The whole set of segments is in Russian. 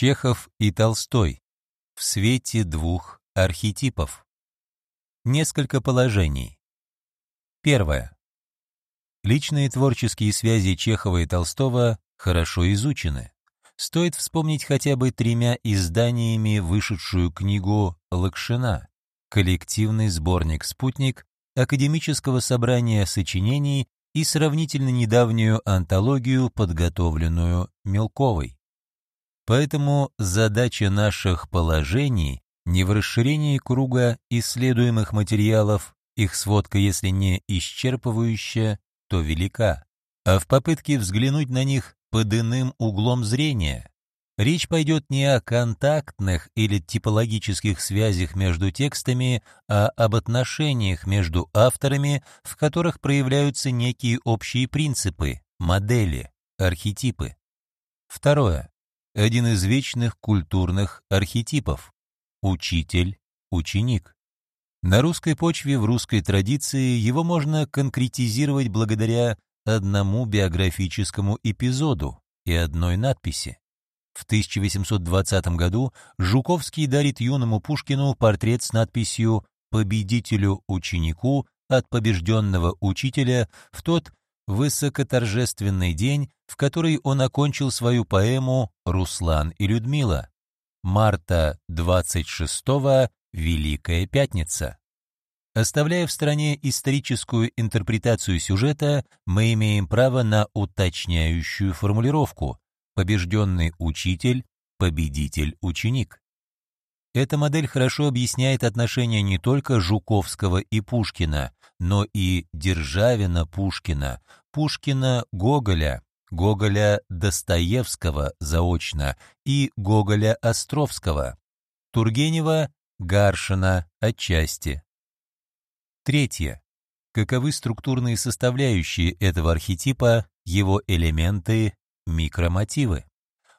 Чехов и Толстой. В свете двух архетипов. Несколько положений. Первое. Личные творческие связи Чехова и Толстого хорошо изучены. Стоит вспомнить хотя бы тремя изданиями вышедшую книгу Лакшина, коллективный сборник «Спутник», академического собрания сочинений и сравнительно недавнюю антологию, подготовленную Мелковой. Поэтому задача наших положений не в расширении круга исследуемых материалов, их сводка, если не исчерпывающая, то велика, а в попытке взглянуть на них под иным углом зрения. Речь пойдет не о контактных или типологических связях между текстами, а об отношениях между авторами, в которых проявляются некие общие принципы, модели, архетипы. Второе. Один из вечных культурных архетипов – учитель-ученик. На русской почве, в русской традиции его можно конкретизировать благодаря одному биографическому эпизоду и одной надписи. В 1820 году Жуковский дарит юному Пушкину портрет с надписью «Победителю-ученику от побежденного учителя в тот высокоторжественный день, в который он окончил свою поэму «Руслан и Людмила». Марта 26 Великая Пятница. Оставляя в стороне историческую интерпретацию сюжета, мы имеем право на уточняющую формулировку «побежденный учитель, победитель-ученик». Эта модель хорошо объясняет отношения не только Жуковского и Пушкина, но и Державина-Пушкина, Пушкина-Гоголя, Гоголя-Достоевского заочно и Гоголя-Островского, Тургенева Гаршина отчасти. Третье. Каковы структурные составляющие этого архетипа, его элементы, микромотивы?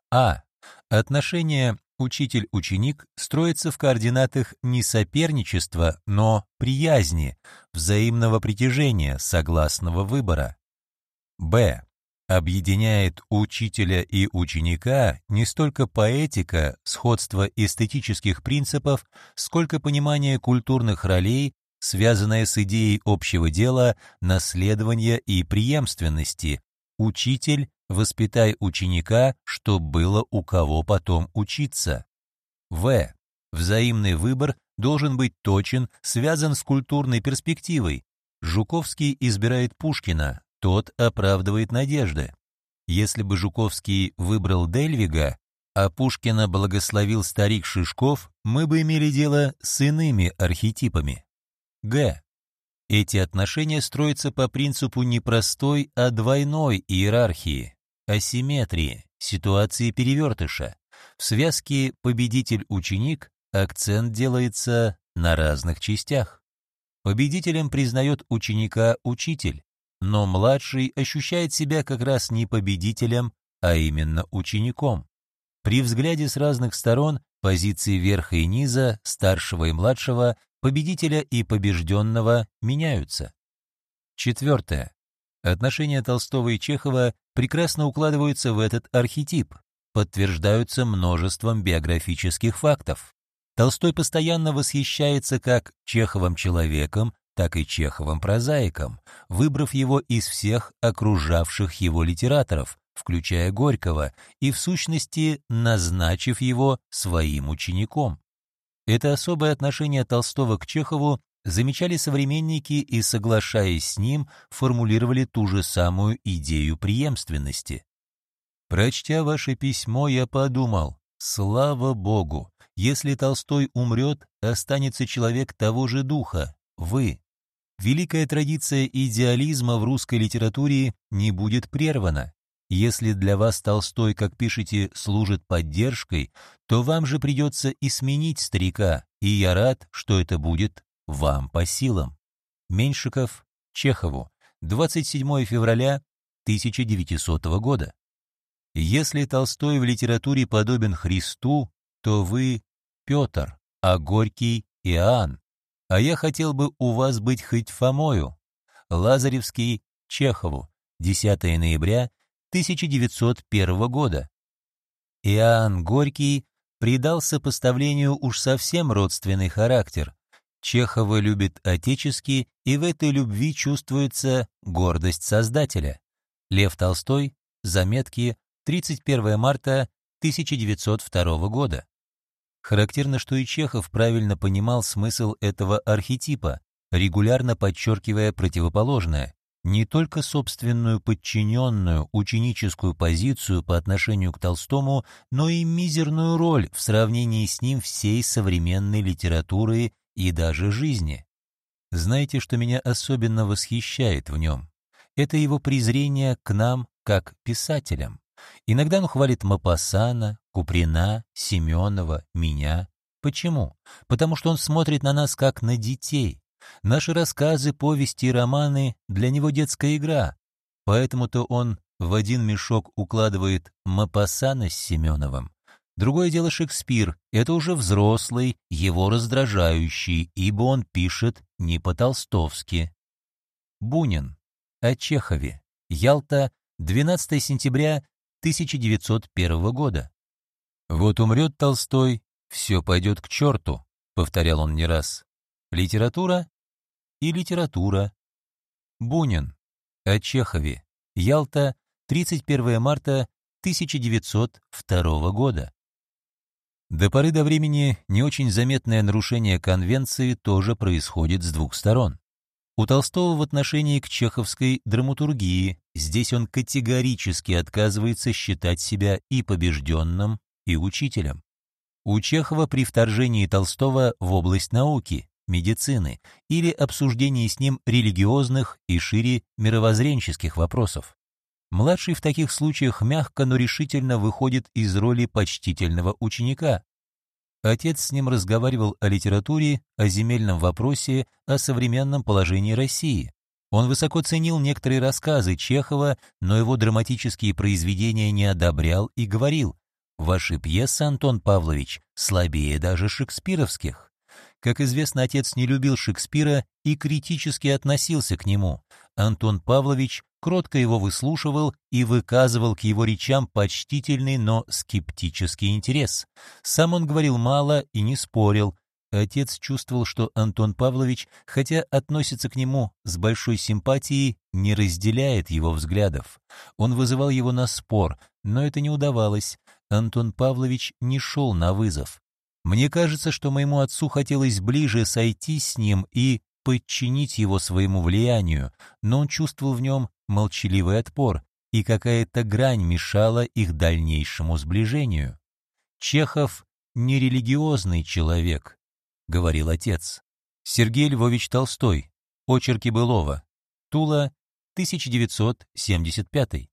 А. Отношение учитель-ученик строится в координатах не соперничества, но приязни, взаимного притяжения, согласного выбора. Б объединяет учителя и ученика не столько поэтика, сходство эстетических принципов, сколько понимание культурных ролей, связанное с идеей общего дела, наследования и преемственности. Учитель, воспитай ученика, чтоб было у кого потом учиться. В. Взаимный выбор должен быть точен, связан с культурной перспективой. Жуковский избирает Пушкина, тот оправдывает надежды. Если бы Жуковский выбрал Дельвига, а Пушкина благословил старик Шишков, мы бы имели дело с иными архетипами. Г. Эти отношения строятся по принципу не простой, а двойной иерархии, асимметрии, ситуации перевертыша. В связке победитель-ученик акцент делается на разных частях. Победителем признает ученика учитель, но младший ощущает себя как раз не победителем, а именно учеником. При взгляде с разных сторон позиции верха и низа, старшего и младшего, победителя и побежденного меняются. Четвертое. Отношения Толстого и Чехова прекрасно укладываются в этот архетип, подтверждаются множеством биографических фактов. Толстой постоянно восхищается как Чеховым человеком, так и Чеховым прозаиком, выбрав его из всех окружавших его литераторов, включая Горького, и в сущности назначив его своим учеником. Это особое отношение Толстого к Чехову замечали современники и, соглашаясь с ним, формулировали ту же самую идею преемственности. Прочтя ваше письмо, я подумал, слава Богу, если Толстой умрет, останется человек того же духа, вы. Великая традиция идеализма в русской литературе не будет прервана. Если для вас Толстой, как пишете, служит поддержкой, то вам же придется и сменить старика, и я рад, что это будет вам по силам. Меньшиков Чехову, 27 февраля 1900 года. Если Толстой в литературе подобен Христу, то вы Петр, а Горький — Иоанн а я хотел бы у вас быть хоть Фомою. Лазаревский, Чехову, 10 ноября 1901 года. Иоанн Горький придал сопоставлению уж совсем родственный характер. Чехова любит отечески, и в этой любви чувствуется гордость Создателя. Лев Толстой, заметки, 31 марта 1902 года. Характерно, что и Чехов правильно понимал смысл этого архетипа, регулярно подчеркивая противоположное, не только собственную подчиненную ученическую позицию по отношению к Толстому, но и мизерную роль в сравнении с ним всей современной литературы и даже жизни. Знаете, что меня особенно восхищает в нем? Это его презрение к нам, как писателям. Иногда он хвалит Мапасана, Куприна, Семенова, меня. Почему? Потому что он смотрит на нас как на детей, Наши рассказы, повести и романы для него детская игра, поэтому-то он в один мешок укладывает Мапасана с Семеновым. Другое дело Шекспир, это уже взрослый, его раздражающий, ибо он пишет не по-толстовски. Бунин. О Чехове. Ялта, 12 сентября 1901 года. «Вот умрет Толстой, все пойдет к черту», — повторял он не раз. Литература и литература. Бунин. О Чехове. Ялта, 31 марта 1902 года. До поры до времени не очень заметное нарушение конвенции тоже происходит с двух сторон. У Толстого в отношении к чеховской драматургии здесь он категорически отказывается считать себя и побежденным, и учителем. У Чехова при вторжении Толстого в область науки медицины или обсуждении с ним религиозных и шире мировоззренческих вопросов. Младший в таких случаях мягко, но решительно выходит из роли почтительного ученика. Отец с ним разговаривал о литературе, о земельном вопросе, о современном положении России. Он высоко ценил некоторые рассказы Чехова, но его драматические произведения не одобрял и говорил, «Ваши пьесы, Антон Павлович, слабее даже шекспировских». Как известно, отец не любил Шекспира и критически относился к нему. Антон Павлович кротко его выслушивал и выказывал к его речам почтительный, но скептический интерес. Сам он говорил мало и не спорил. Отец чувствовал, что Антон Павлович, хотя относится к нему с большой симпатией, не разделяет его взглядов. Он вызывал его на спор, но это не удавалось. Антон Павлович не шел на вызов. Мне кажется, что моему отцу хотелось ближе сойти с ним и подчинить его своему влиянию, но он чувствовал в нем молчаливый отпор, и какая-то грань мешала их дальнейшему сближению. «Чехов — нерелигиозный человек», — говорил отец. Сергей Львович Толстой. Очерки Былова. Тула, 1975.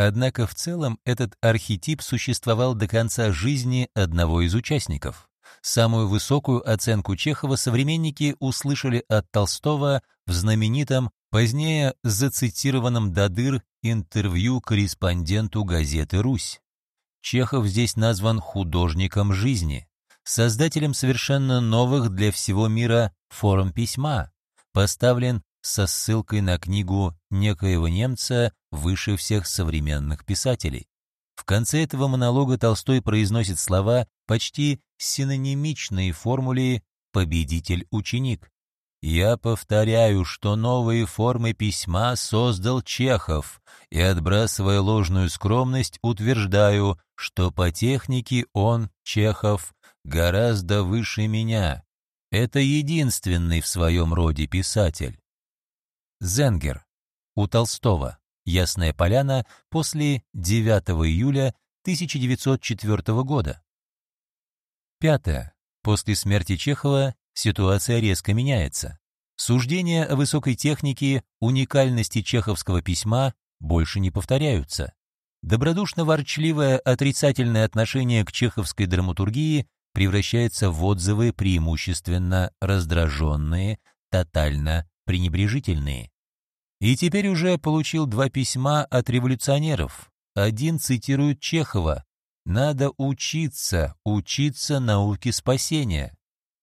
Однако в целом этот архетип существовал до конца жизни одного из участников. Самую высокую оценку Чехова современники услышали от Толстого в знаменитом, позднее зацитированном Дадыр интервью корреспонденту газеты «Русь». Чехов здесь назван художником жизни, создателем совершенно новых для всего мира форм письма, поставлен со ссылкой на книгу некоего немца выше всех современных писателей. В конце этого монолога Толстой произносит слова, почти синонимичные формуле «победитель-ученик». «Я повторяю, что новые формы письма создал Чехов, и, отбрасывая ложную скромность, утверждаю, что по технике он, Чехов, гораздо выше меня. Это единственный в своем роде писатель. Зенгер. У Толстого. Ясная поляна после 9 июля 1904 года. Пятое. После смерти Чехова ситуация резко меняется. Суждения о высокой технике, уникальности чеховского письма больше не повторяются. Добродушно-ворчливое отрицательное отношение к чеховской драматургии превращается в отзывы преимущественно раздраженные, тотально пренебрежительные. И теперь уже получил два письма от революционеров. Один цитирует Чехова «Надо учиться, учиться науке спасения».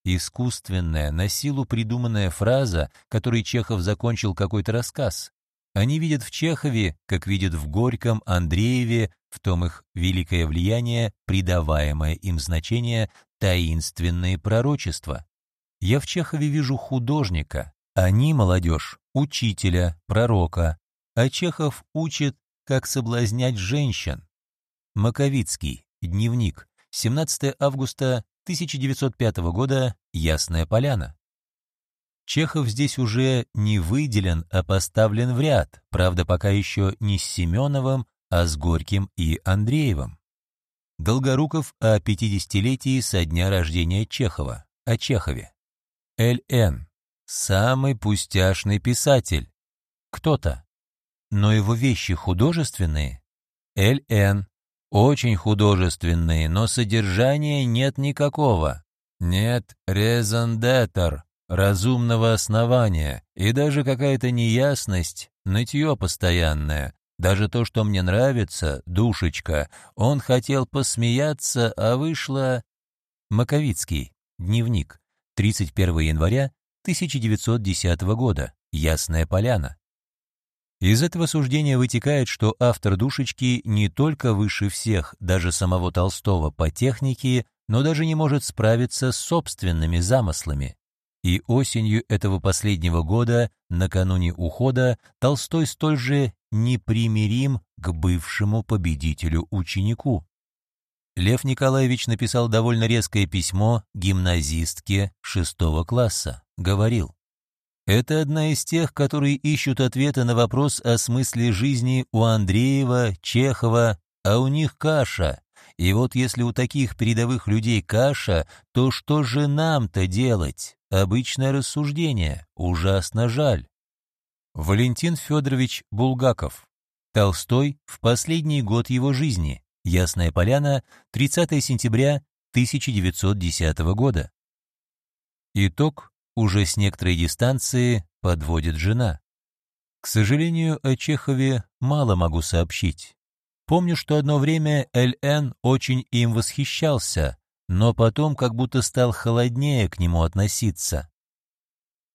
Искусственная, на силу придуманная фраза, которой Чехов закончил какой-то рассказ. Они видят в Чехове, как видят в Горьком, Андрееве, В том их великое влияние, придаваемое им значение таинственные пророчества. Я в Чехове вижу художника, они, молодежь, учителя, пророка, а Чехов учит, как соблазнять женщин. Маковицкий, дневник, 17 августа 1905 года, Ясная Поляна. Чехов здесь уже не выделен, а поставлен в ряд, правда, пока еще не с Семеновым, а с Горьким и Андреевым. Долгоруков о 50-летии со дня рождения Чехова, о Чехове. Л.Н. Самый пустяшный писатель. Кто-то. Но его вещи художественные. Л.Н. Очень художественные, но содержания нет никакого. Нет резондетер, разумного основания, и даже какая-то неясность, нытье постоянное. Даже то, что мне нравится, душечка, он хотел посмеяться, а вышло... Маковицкий. Дневник. 31 января 1910 года. Ясная поляна. Из этого суждения вытекает, что автор «Душечки» не только выше всех, даже самого Толстого по технике, но даже не может справиться с собственными замыслами. И осенью этого последнего года, накануне ухода, Толстой столь же непримирим к бывшему победителю-ученику. Лев Николаевич написал довольно резкое письмо гимназистке шестого класса. Говорил, «Это одна из тех, которые ищут ответы на вопрос о смысле жизни у Андреева, Чехова, а у них каша. И вот если у таких передовых людей каша, то что же нам-то делать? Обычное рассуждение. Ужасно жаль. Валентин Федорович Булгаков. Толстой в последний год его жизни. Ясная Поляна, 30 сентября 1910 года. Итог уже с некоторой дистанции подводит жена. К сожалению, о Чехове мало могу сообщить. Помню, что одно время Л.Н. очень им восхищался, но потом как будто стал холоднее к нему относиться.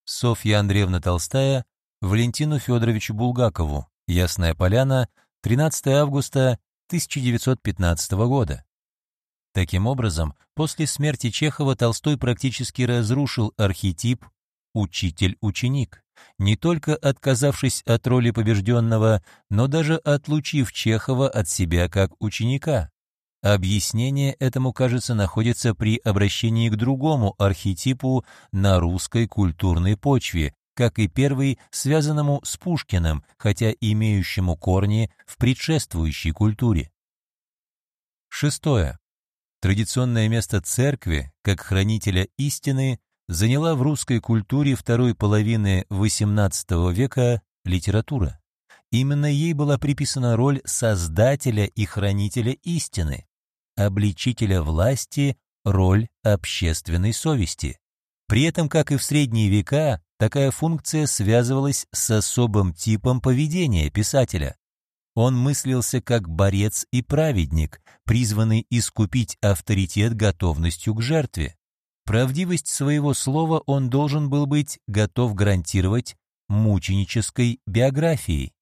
Софья Андреевна Толстая Валентину Федоровичу Булгакову, Ясная Поляна, 13 августа 1915 года. Таким образом, после смерти Чехова Толстой практически разрушил архетип «учитель-ученик», не только отказавшись от роли побежденного, но даже отлучив Чехова от себя как ученика. Объяснение этому, кажется, находится при обращении к другому архетипу на русской культурной почве, как и первый, связанному с Пушкиным, хотя имеющему корни в предшествующей культуре. Шестое. Традиционное место церкви, как хранителя истины, заняла в русской культуре второй половины XVIII века литература. Именно ей была приписана роль создателя и хранителя истины обличителя власти роль общественной совести. При этом, как и в средние века, такая функция связывалась с особым типом поведения писателя. Он мыслился как борец и праведник, призванный искупить авторитет готовностью к жертве. Правдивость своего слова он должен был быть готов гарантировать мученической биографией.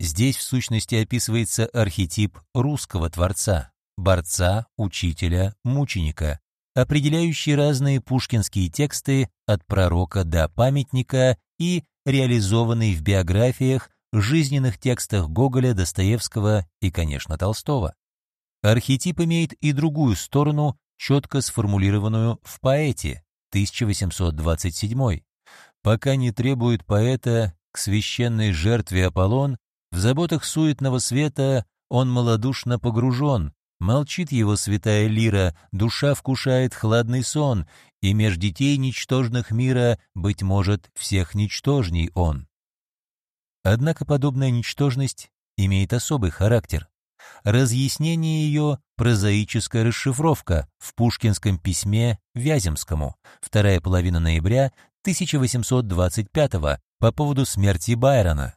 Здесь в сущности описывается архетип русского творца борца, учителя, мученика, определяющий разные пушкинские тексты от пророка до памятника и реализованный в биографиях, жизненных текстах Гоголя, Достоевского и, конечно, Толстого. Архетип имеет и другую сторону, четко сформулированную в поэте 1827 Пока не требует поэта к священной жертве Аполлон, в заботах суетного света он малодушно погружен, Молчит его святая лира, душа вкушает хладный сон, и меж детей ничтожных мира, быть может, всех ничтожней он. Однако подобная ничтожность имеет особый характер. Разъяснение ее – прозаическая расшифровка в Пушкинском письме Вяземскому, вторая половина ноября 1825 по поводу смерти Байрона.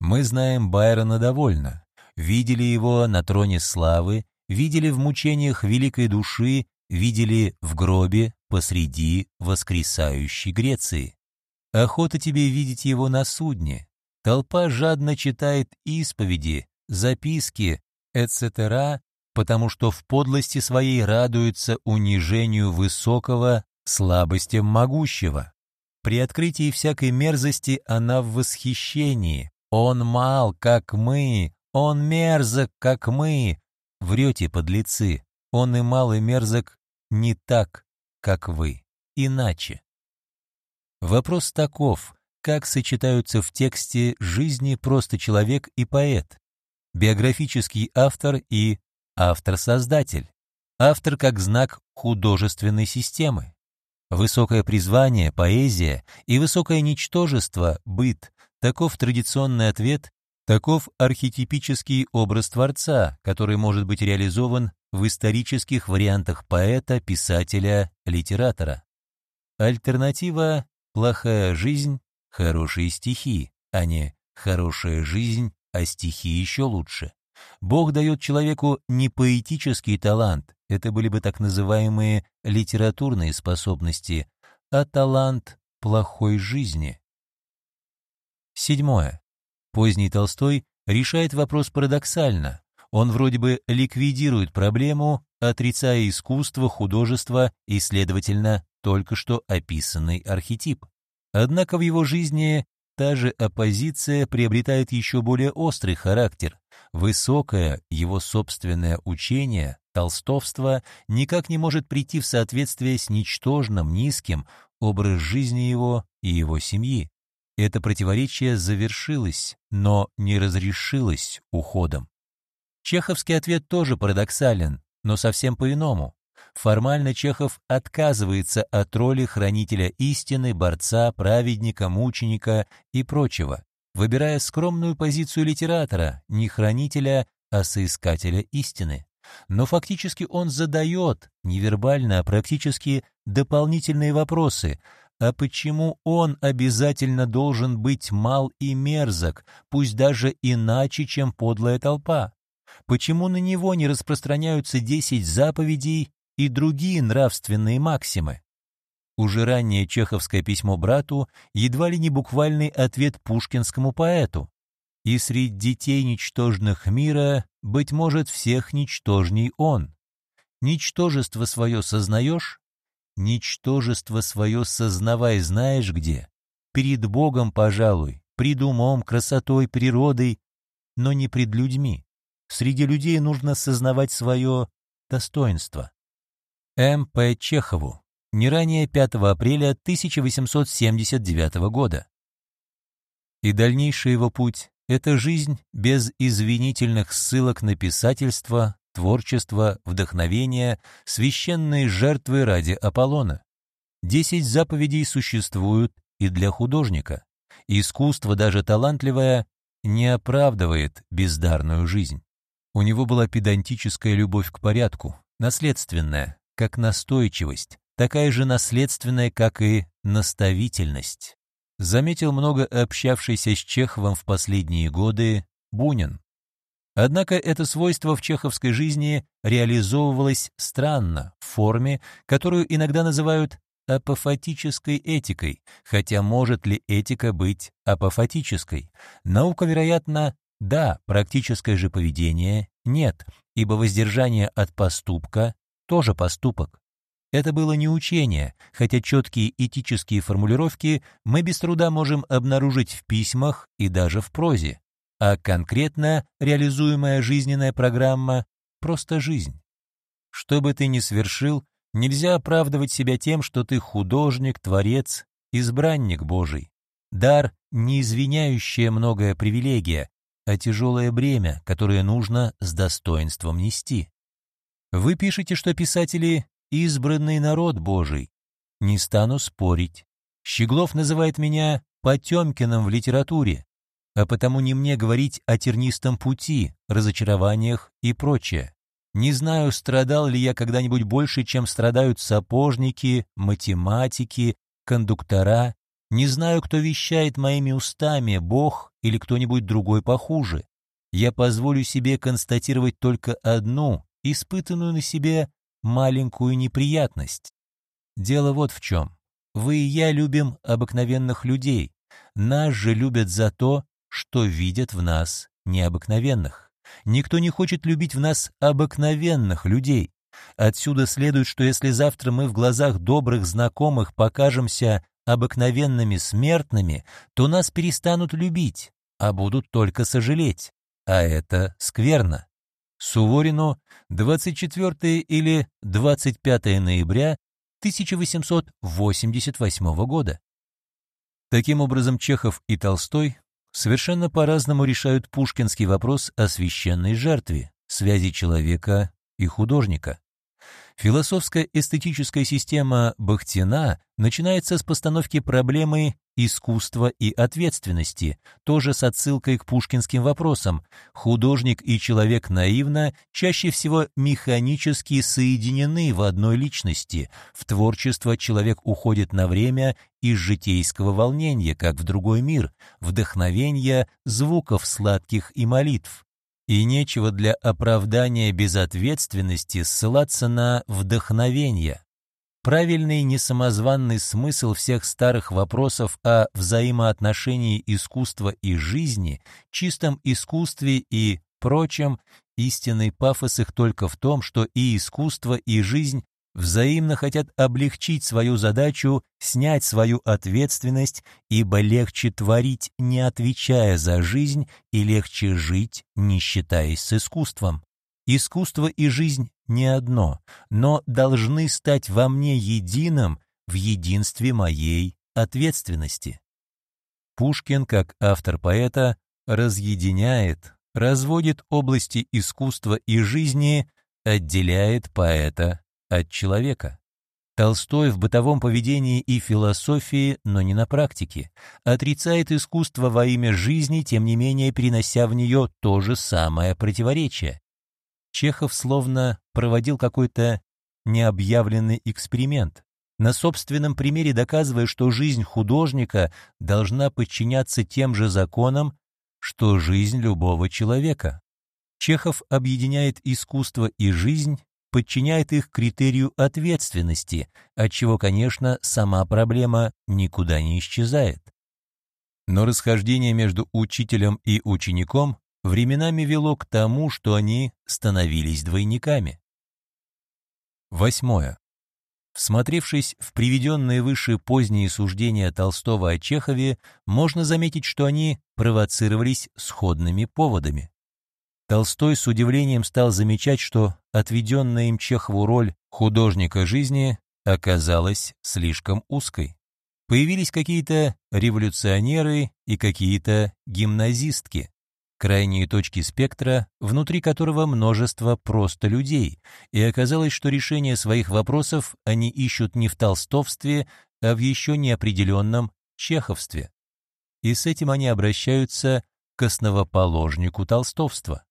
Мы знаем Байрона довольно, видели его на троне славы видели в мучениях великой души, видели в гробе посреди воскресающей Греции. Охота тебе видеть его на судне. Толпа жадно читает исповеди, записки. etc., потому что в подлости своей радуется унижению высокого, слабостям могущего. При открытии всякой мерзости она в восхищении. Он мал, как мы, он мерзок, как мы. Врете, подлецы, он и мал и мерзок не так, как вы, иначе. Вопрос таков, как сочетаются в тексте жизни просто человек и поэт, биографический автор и автор-создатель, автор как знак художественной системы. Высокое призвание, поэзия и высокое ничтожество, быт – таков традиционный ответ, таков архетипический образ Творца, который может быть реализован в исторических вариантах поэта, писателя, литератора. Альтернатива – плохая жизнь, хорошие стихи, а не хорошая жизнь, а стихи еще лучше. Бог дает человеку не поэтический талант, это были бы так называемые литературные способности, а талант плохой жизни. Седьмое. Поздний Толстой решает вопрос парадоксально. Он вроде бы ликвидирует проблему, отрицая искусство, художество и, следовательно, только что описанный архетип. Однако в его жизни та же оппозиция приобретает еще более острый характер. Высокое его собственное учение, толстовство, никак не может прийти в соответствие с ничтожным, низким образ жизни его и его семьи. Это противоречие завершилось, но не разрешилось уходом. Чеховский ответ тоже парадоксален, но совсем по-иному. Формально Чехов отказывается от роли хранителя истины, борца, праведника, мученика и прочего, выбирая скромную позицию литератора, не хранителя, а соискателя истины. Но фактически он задает, невербально, а практически дополнительные вопросы, а почему он обязательно должен быть мал и мерзок, пусть даже иначе, чем подлая толпа? Почему на него не распространяются десять заповедей и другие нравственные максимы? Уже раннее чеховское письмо брату едва ли не буквальный ответ пушкинскому поэту. «И среди детей ничтожных мира, быть может, всех ничтожней он. Ничтожество свое сознаешь? Ничтожество свое сознавай знаешь где? Перед Богом, пожалуй, пред умом, красотой, природой, но не пред людьми. Среди людей нужно сознавать свое достоинство. М. П. Чехову. Не ранее 5 апреля 1879 года. И дальнейший его путь — это жизнь без извинительных ссылок на писательство, творчество, вдохновение, священные жертвы ради Аполлона. Десять заповедей существуют и для художника. Искусство, даже талантливое, не оправдывает бездарную жизнь. У него была педантическая любовь к порядку, наследственная, как настойчивость, такая же наследственная, как и наставительность. Заметил много общавшийся с Чеховым в последние годы Бунин. Однако это свойство в чеховской жизни реализовывалось странно, в форме, которую иногда называют апофатической этикой, хотя может ли этика быть апофатической? Наука, вероятно, да, практическое же поведение нет, ибо воздержание от поступка тоже поступок. Это было не учение, хотя четкие этические формулировки мы без труда можем обнаружить в письмах и даже в прозе, а конкретно реализуемая жизненная программа — просто жизнь. Что бы ты ни свершил, нельзя оправдывать себя тем, что ты художник, творец, избранник Божий. Дар — не извиняющая многое привилегия, а тяжелое бремя, которое нужно с достоинством нести. Вы пишете, что писатели — избранный народ Божий. Не стану спорить. Щеглов называет меня Потемкиным в литературе, а потому не мне говорить о тернистом пути, разочарованиях и прочее. Не знаю, страдал ли я когда-нибудь больше, чем страдают сапожники, математики, кондуктора не знаю, кто вещает моими устами, Бог или кто-нибудь другой похуже. Я позволю себе констатировать только одну, испытанную на себе маленькую неприятность. Дело вот в чем. Вы и я любим обыкновенных людей. Нас же любят за то, что видят в нас необыкновенных. Никто не хочет любить в нас обыкновенных людей. Отсюда следует, что если завтра мы в глазах добрых знакомых покажемся обыкновенными смертными, то нас перестанут любить, а будут только сожалеть. А это скверно. Суворину 24 или 25 ноября 1888 года. Таким образом, Чехов и Толстой совершенно по-разному решают пушкинский вопрос о священной жертве, связи человека и художника. Философская эстетическая система Бахтина начинается с постановки проблемы искусства и ответственности, тоже с отсылкой к пушкинским вопросам. Художник и человек наивно чаще всего механически соединены в одной личности. В творчество человек уходит на время из житейского волнения, как в другой мир, вдохновения, звуков сладких и молитв. И нечего для оправдания безответственности ссылаться на вдохновение. Правильный несамозванный смысл всех старых вопросов о взаимоотношении искусства и жизни, чистом искусстве и прочем, истинный пафос их только в том, что и искусство, и жизнь взаимно хотят облегчить свою задачу, снять свою ответственность, ибо легче творить, не отвечая за жизнь, и легче жить, не считаясь с искусством. Искусство и жизнь не одно, но должны стать во мне единым в единстве моей ответственности. Пушкин, как автор поэта, разъединяет, разводит области искусства и жизни, отделяет поэта от человека. Толстой в бытовом поведении и философии, но не на практике, отрицает искусство во имя жизни, тем не менее перенося в нее то же самое противоречие. Чехов словно проводил какой-то необъявленный эксперимент, на собственном примере доказывая, что жизнь художника должна подчиняться тем же законам, что жизнь любого человека. Чехов объединяет искусство и жизнь подчиняет их критерию ответственности, от чего, конечно, сама проблема никуда не исчезает. Но расхождение между учителем и учеником временами вело к тому, что они становились двойниками. Восьмое. Всмотревшись в приведенные выше поздние суждения Толстого о Чехове, можно заметить, что они провоцировались сходными поводами. Толстой с удивлением стал замечать, что отведенная им Чехову роль художника жизни оказалась слишком узкой. Появились какие-то революционеры и какие-то гимназистки, крайние точки спектра, внутри которого множество просто людей, и оказалось, что решение своих вопросов они ищут не в толстовстве, а в еще неопределенном чеховстве. И с этим они обращаются к основоположнику толстовства.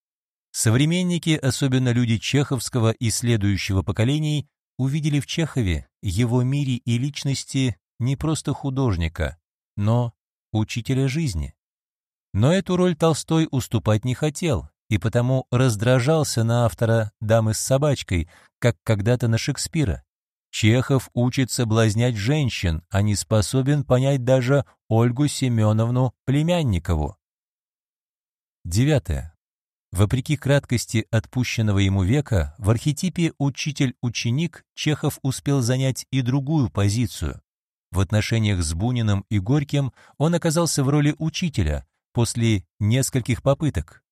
Современники, особенно люди чеховского и следующего поколений, увидели в Чехове, его мире и личности не просто художника, но учителя жизни. Но эту роль Толстой уступать не хотел, и потому раздражался на автора «Дамы с собачкой», как когда-то на Шекспира. Чехов учит соблазнять женщин, а не способен понять даже Ольгу Семеновну Племянникову. Девятое. Вопреки краткости отпущенного ему века, в архетипе учитель-ученик Чехов успел занять и другую позицию. В отношениях с Буниным и Горьким он оказался в роли учителя после нескольких попыток.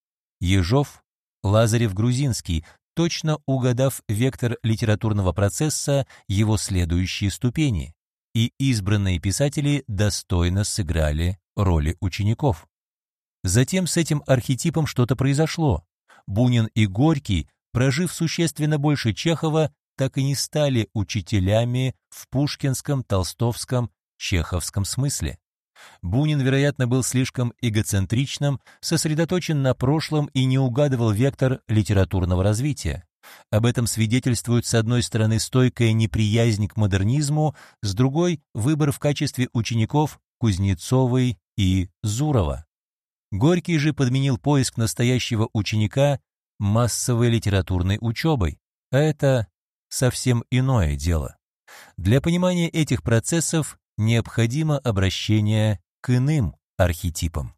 Ежов, Лазарев-Грузинский, точно угадав вектор литературного процесса, его следующие ступени, и избранные писатели достойно сыграли роли учеников. Затем с этим архетипом что-то произошло. Бунин и Горький, прожив существенно больше Чехова, так и не стали учителями в пушкинском, толстовском, чеховском смысле. Бунин, вероятно, был слишком эгоцентричным, сосредоточен на прошлом и не угадывал вектор литературного развития. Об этом свидетельствует, с одной стороны, стойкая неприязнь к модернизму, с другой — выбор в качестве учеников Кузнецовой и Зурова. Горький же подменил поиск настоящего ученика массовой литературной учебой, а это совсем иное дело. Для понимания этих процессов необходимо обращение к иным архетипам.